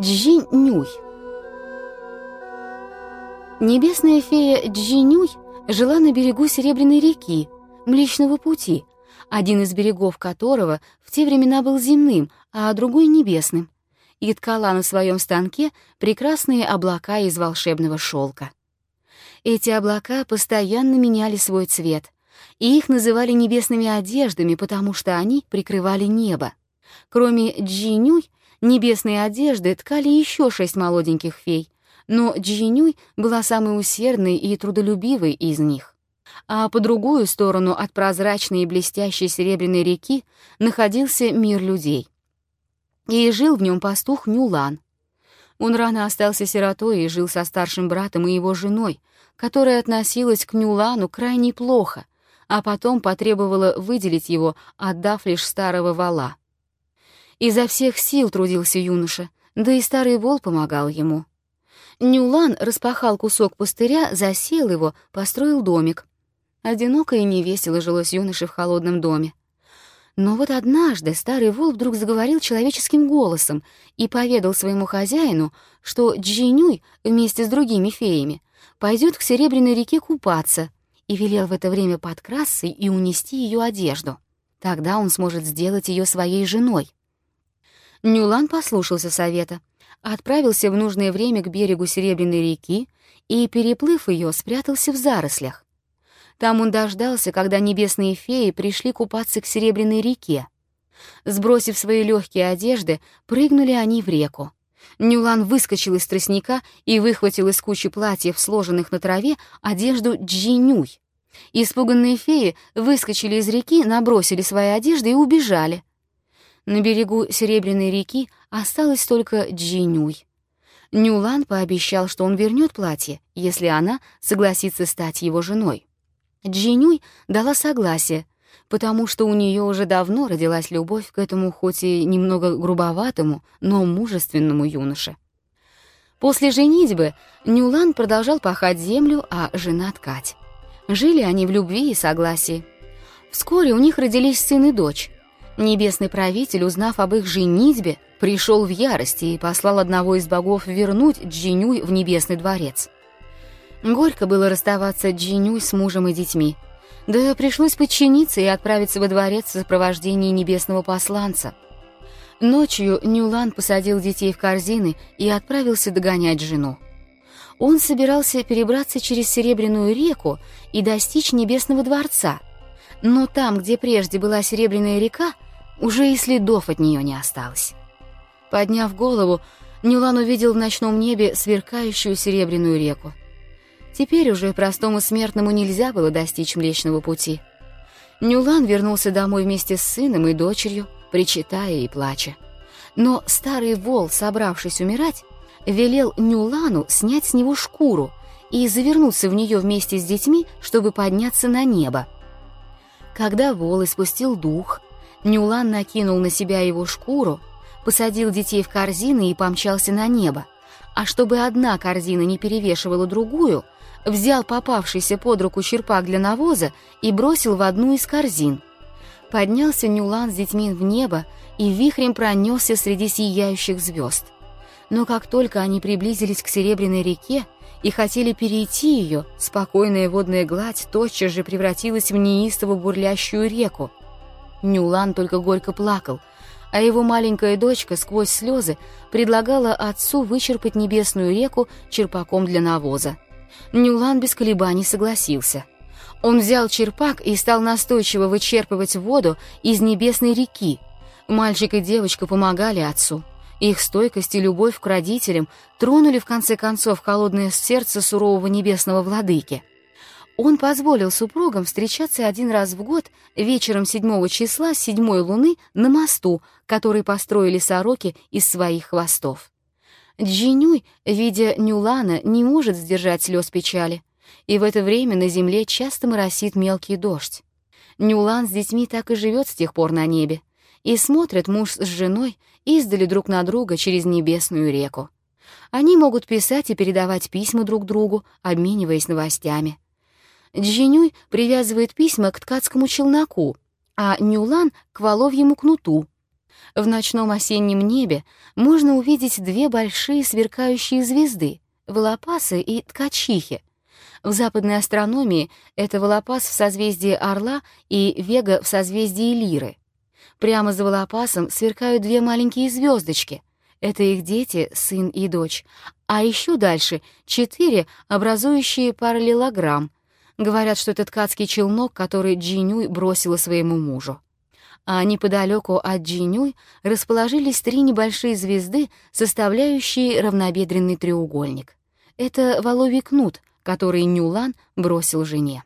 Джинюй. Небесная фея Джинюй жила на берегу Серебряной реки, Млечного пути, один из берегов которого в те времена был земным, а другой — небесным, и ткала на своем станке прекрасные облака из волшебного шелка. Эти облака постоянно меняли свой цвет, и их называли небесными одеждами, потому что они прикрывали небо. Кроме Джинюй, небесные одежды ткали еще шесть молоденьких фей, но Джинюй была самой усердной и трудолюбивой из них. А по другую сторону от прозрачной и блестящей серебряной реки находился мир людей. И жил в нем пастух Нюлан. Он рано остался сиротой и жил со старшим братом и его женой, которая относилась к Нюлану крайне плохо, а потом потребовала выделить его, отдав лишь старого вала. Изо всех сил трудился юноша, да и старый вол помогал ему. Нюлан распахал кусок пустыря, засел его, построил домик. Одиноко и невесело жилось юноше в холодном доме. Но вот однажды старый вол вдруг заговорил человеческим голосом и поведал своему хозяину, что Джинюй вместе с другими феями пойдет к Серебряной реке купаться, и велел в это время подкрасться и унести ее одежду. Тогда он сможет сделать ее своей женой. Нюлан послушался совета, отправился в нужное время к берегу Серебряной реки и, переплыв ее, спрятался в зарослях. Там он дождался, когда небесные феи пришли купаться к Серебряной реке. Сбросив свои легкие одежды, прыгнули они в реку. Нюлан выскочил из тростника и выхватил из кучи платьев, сложенных на траве, одежду Джинюй. Испуганные феи выскочили из реки, набросили свои одежды и убежали. На берегу Серебряной реки осталась только Джинюй. Нюлан пообещал, что он вернет платье, если она согласится стать его женой. Джинюй дала согласие, потому что у нее уже давно родилась любовь к этому хоть и немного грубоватому, но мужественному юноше. После женитьбы Нюлан продолжал пахать землю, а жена ткать. Жили они в любви и согласии. Вскоре у них родились сын и дочь. Небесный правитель, узнав об их женитьбе, пришел в ярости и послал одного из богов вернуть Джинюй в небесный дворец. Горько было расставаться Джинюй с мужем и детьми. Да пришлось подчиниться и отправиться во дворец в сопровождении небесного посланца. Ночью Нюлан посадил детей в корзины и отправился догонять жену. Он собирался перебраться через Серебряную реку и достичь Небесного дворца, но там, где прежде была Серебряная река, уже и следов от нее не осталось. Подняв голову, Нюлан увидел в ночном небе сверкающую Серебряную реку. Теперь уже простому смертному нельзя было достичь Млечного пути. Нюлан вернулся домой вместе с сыном и дочерью, причитая и плача. Но старый вол, собравшись умирать, велел Нюлану снять с него шкуру и завернуться в нее вместе с детьми, чтобы подняться на небо. Когда вол испустил дух, Нюлан накинул на себя его шкуру, посадил детей в корзины и помчался на небо. А чтобы одна корзина не перевешивала другую, взял попавшийся под руку черпак для навоза и бросил в одну из корзин. Поднялся Нюлан с детьми в небо и вихрем пронесся среди сияющих звезд. Но как только они приблизились к Серебряной реке и хотели перейти ее, спокойная водная гладь тотчас же превратилась в неистово бурлящую реку. Нюлан только горько плакал, а его маленькая дочка сквозь слезы предлагала отцу вычерпать небесную реку черпаком для навоза. Нюлан без колебаний согласился. Он взял черпак и стал настойчиво вычерпывать воду из небесной реки. Мальчик и девочка помогали отцу. Их стойкость и любовь к родителям тронули в конце концов холодное сердце сурового небесного владыки. Он позволил супругам встречаться один раз в год вечером седьмого числа седьмой луны на мосту, который построили сороки из своих хвостов. Джинюй, видя Нюлана, не может сдержать слез печали, и в это время на земле часто моросит мелкий дождь. Нюлан с детьми так и живет с тех пор на небе, и смотрят муж с женой издали друг на друга через небесную реку. Они могут писать и передавать письма друг другу, обмениваясь новостями. Джинюй привязывает письма к ткацкому челноку, а Нюлан — к воловьему кнуту. В ночном осеннем небе можно увидеть две большие сверкающие звезды — Волопасы и Ткачихи. В западной астрономии это Волопас в созвездии Орла и Вега в созвездии Лиры. Прямо за Волопасом сверкают две маленькие звездочки. Это их дети, сын и дочь. А еще дальше четыре, образующие параллелограмм. Говорят, что это ткацкий челнок, который Джинюй бросила своему мужу а неподалеку от Джинюй расположились три небольшие звезды, составляющие равнобедренный треугольник. Это воловий кнут, который Нюлан бросил жене.